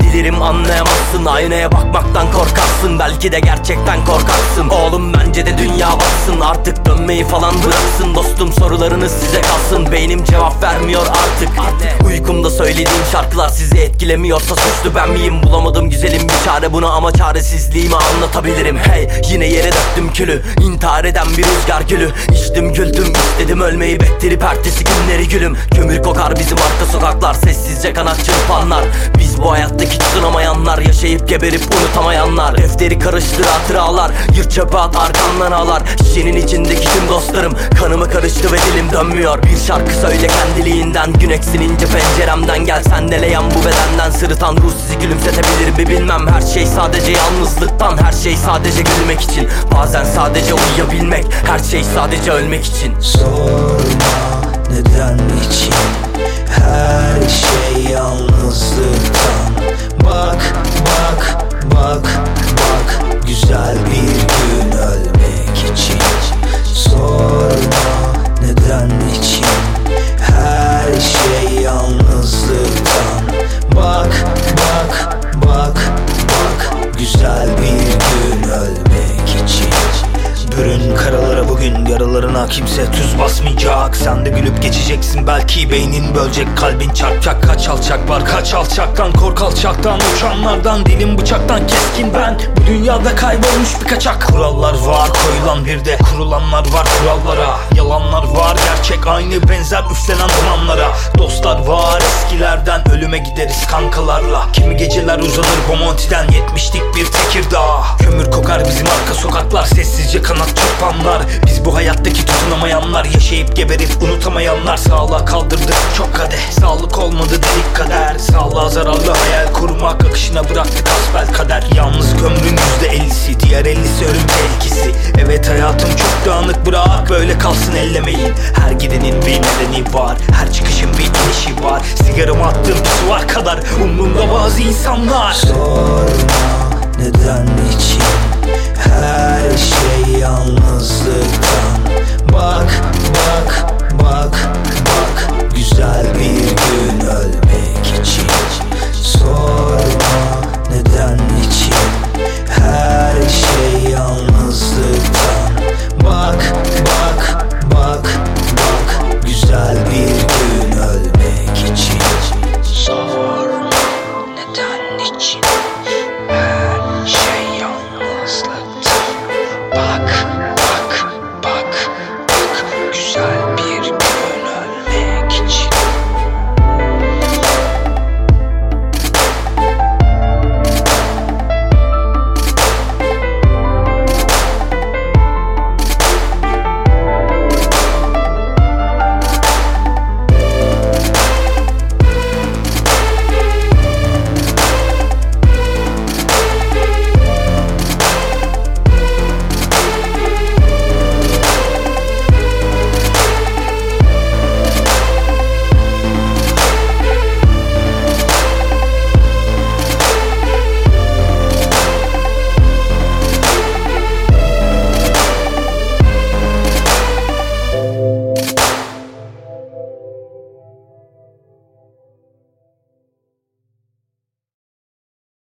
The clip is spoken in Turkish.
bilirim anlayamazsın Aynaya bakmaktan korkarsın. Belki de gerçekten korkarsın. Oğlum bence de dünya baksın artık dönmeyi falan bıraksın. Dostum sorularınız size kalsın. Beynim cevap vermiyor artık. Uykumda söylediğim şarkılar sizi etkilemiyorsa suçlu. Ben miyim? Bulamadım güzelim bir çare. Buna ama çaresizliğimi anlatabilirim. Hey yine yere döktüm külü. İntihar eden bir rüzgar gülü. İçtim güldüm istedim ölmeyi bektirip ertesi günleri gülüm. Kömür kokar bizim arka sokaklar sessizce kanat çırpanlar. Biz bu hayattaki tutunamayanlar yaşayıp geberip unutamayanlar. Defteri karıştır hatıralar yırt çöpe at arkandan ağlar. Şişenin içindeki tüm dostlarım kanımı karıştı ve dilim dönmüyor. Bir şarkı söyle kendiliğinden gün eksinince penceremden Gel. Sendeleyen bu bedenden sırıtan ruh sizi gülümsetebilir mi bilmem. Her şey sadece yalnızlıktan her şey sadece gülmek için. Bazen sadece uyuyabilmek her şey sadece ölmek için Sorma neden için Her şey yalnızlıktan kimse tuz basmayacak. Sen de gülüp geçeceksin. Belki beynin bölecek Kalbin çarpacak. Kaç alçak var kaç alçaktan Kork alçaktan. Uçanlardan dilim bıçaktan keskin. Ben Bu dünyada kaybolmuş bir kaçak Kurallar var koyulan bir de kurulanlar var kurallara. Yalanlar var gerçek aynı benzer üflenen dumanlara. Dostlar var eskilerden ölüme gideriz kankalarla. Kimi geceler uzanır Bomonti'den yetmişlik bir Tekirdağ. Kömür kokar bizim arka sokaklar sessizce kanat çırpanlar Yaşayıp geberip unutamayanlar Sağlığa kaldırdık çok kadeh Sağlık olmadı dedik kader. Sağlığa zararlı hayal kurmak Akışına bıraktık asbel kader. Yalnız kömrün yüzde ellisi Diğer ellisi ölüm tehlikesi. Evet hayatım çok dağınık bırak Böyle kalsın ellemeyin. Her gidenin bir nedeni var Her çıkışın bir inişi var. Sigaramı attığım pisuar kadar Umrumda bazı insanlar. Sorma neden